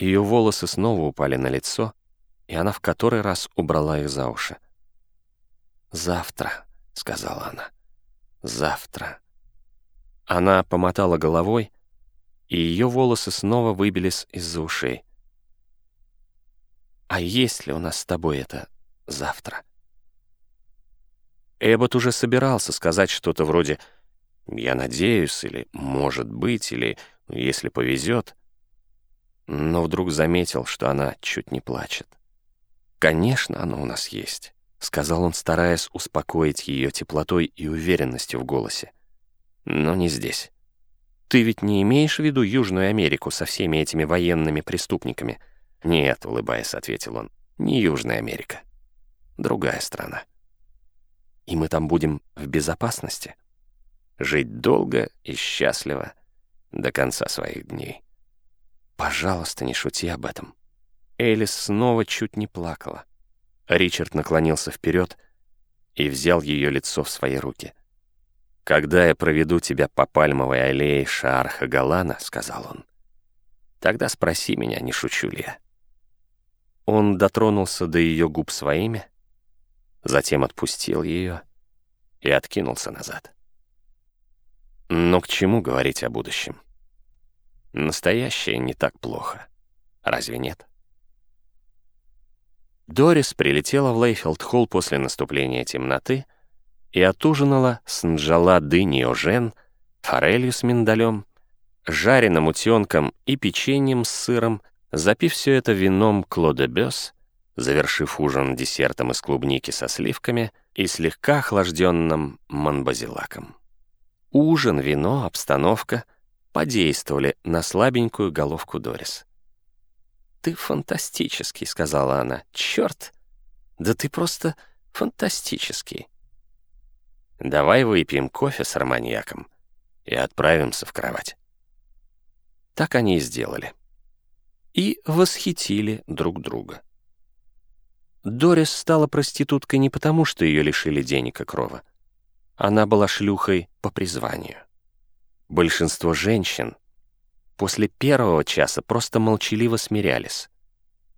Ее волосы снова упали на лицо, и она в который раз убрала их за уши. «Завтра», — сказала она, — «завтра». Она помотала головой, и ее волосы снова выбились из-за ушей. «А есть ли у нас с тобой это завтра?» Эббот уже собирался сказать что-то вроде «я надеюсь» или «может быть» или «если повезет», но вдруг заметил, что она чуть не плачет. «Конечно, оно у нас есть», — сказал он, стараясь успокоить ее теплотой и уверенностью в голосе. «Но не здесь. Ты ведь не имеешь в виду Южную Америку со всеми этими военными преступниками?» «Нет», — улыбаясь, ответил он, — «не Южная Америка. Другая страна. И мы там будем в безопасности. Жить долго и счастливо до конца своих дней. Пожалуйста, не шути об этом». Элис снова чуть не плакала. Ричард наклонился вперед и взял ее лицо в свои руки. «Когда я проведу тебя по пальмовой аллее Шаарха Галана», — сказал он, — «тогда спроси меня, не шучу ли я». Он дотронулся до ее губ своими, затем отпустил ее и откинулся назад. Но к чему говорить о будущем? Настоящее не так плохо. Разве нет? Дорис прилетела в Лейфилд-холл после наступления темноты и отужинала с нджала дыни ожен, форелью с миндалем, жареным утенком и печеньем с сыром, запив все это вином Клодебес, завершив ужин десертом из клубники со сливками и слегка охлажденным манбазилаком. Ужин, вино, обстановка подействовали на слабенькую головку Дорис. «Ты фантастический», — сказала она. «Черт! Да ты просто фантастический». «Давай выпьем кофе с арманьяком и отправимся в кровать». Так они и сделали. И восхитили друг друга. Дорис стала проституткой не потому, что ее лишили денег и крова. Она была шлюхой по призванию. Большинство женщин после первого часа просто молчаливо смирялись.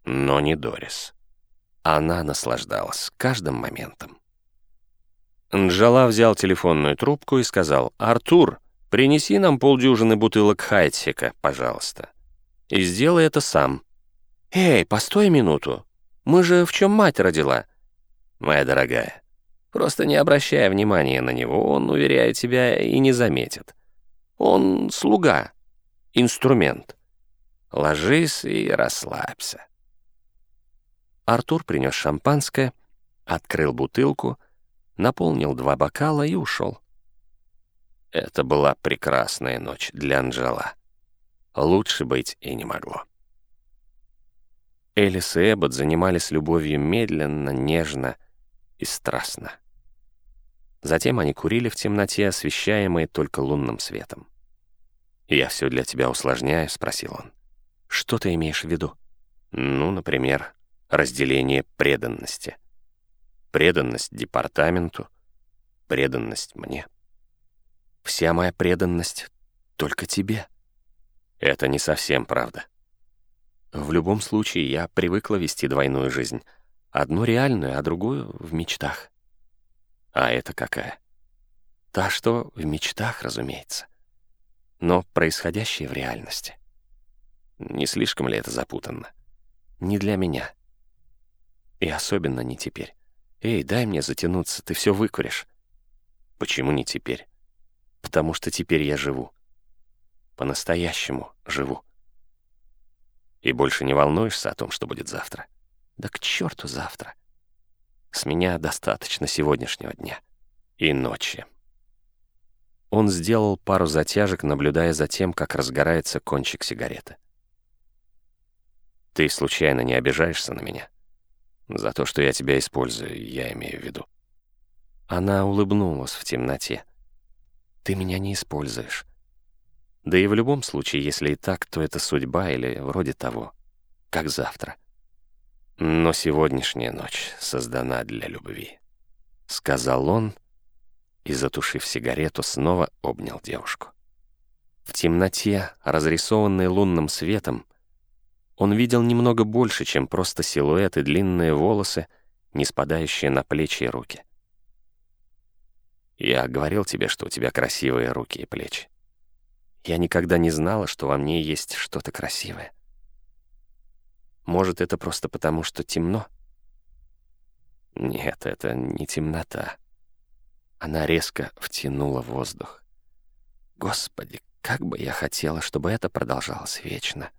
Но не Дорис. Она наслаждалась каждым моментом. Нджала взял телефонную трубку и сказал, «Артур, принеси нам полдюжины бутылок Хайтсика, пожалуйста. И сделай это сам». «Эй, постой минуту. Мы же в чем мать родила?» «Моя дорогая, просто не обращая внимания на него, он, уверяет тебя, и не заметит. Он слуга, инструмент. Ложись и расслабься». Артур принес шампанское, открыл бутылку, наполнил два бокала и ушел. Это была прекрасная ночь для Анжела. Лучше быть и не могло. Элис и Эббот занимались любовью медленно, нежно и страстно. Затем они курили в темноте, освещаемые только лунным светом. «Я все для тебя усложняю?» — спросил он. «Что ты имеешь в виду?» «Ну, например, разделение преданности. Преданность департаменту, преданность мне. Вся моя преданность только тебе. Это не совсем правда. В любом случае, я привыкла вести двойную жизнь. Одну реальную, а другую в мечтах. А это какая? Та, что в мечтах, разумеется но происходящее в реальности. Не слишком ли это запутанно? Не для меня. И особенно не теперь. Эй, дай мне затянуться, ты все выкуришь. Почему не теперь? Потому что теперь я живу. По-настоящему живу. И больше не волнуешься о том, что будет завтра? Да к черту завтра. С меня достаточно сегодняшнего дня и ночи. Он сделал пару затяжек, наблюдая за тем, как разгорается кончик сигареты. «Ты случайно не обижаешься на меня? За то, что я тебя использую, я имею в виду». Она улыбнулась в темноте. «Ты меня не используешь. Да и в любом случае, если и так, то это судьба или вроде того, как завтра. Но сегодняшняя ночь создана для любви», — сказал он, и, затушив сигарету, снова обнял девушку. В темноте, разрисованной лунным светом, Он видел немного больше, чем просто силуэт и длинные волосы, не спадающие на плечи и руки. «Я говорил тебе, что у тебя красивые руки и плечи. Я никогда не знала, что во мне есть что-то красивое. Может, это просто потому, что темно?» Нет, это не темнота. Она резко втянула воздух. Господи, как бы я хотела, чтобы это продолжалось вечно.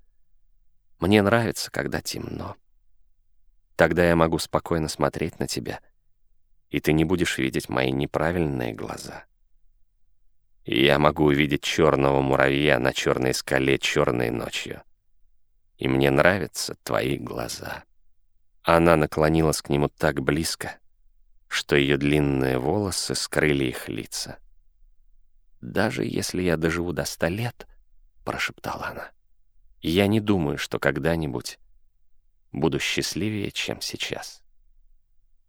Мне нравится, когда темно. Тогда я могу спокойно смотреть на тебя, и ты не будешь видеть мои неправильные глаза. И я могу увидеть черного муравья на черной скале черной ночью. И мне нравятся твои глаза. Она наклонилась к нему так близко, что ее длинные волосы скрыли их лица. «Даже если я доживу до ста лет», — прошептала она, — «я не думаю, что когда-нибудь буду счастливее, чем сейчас».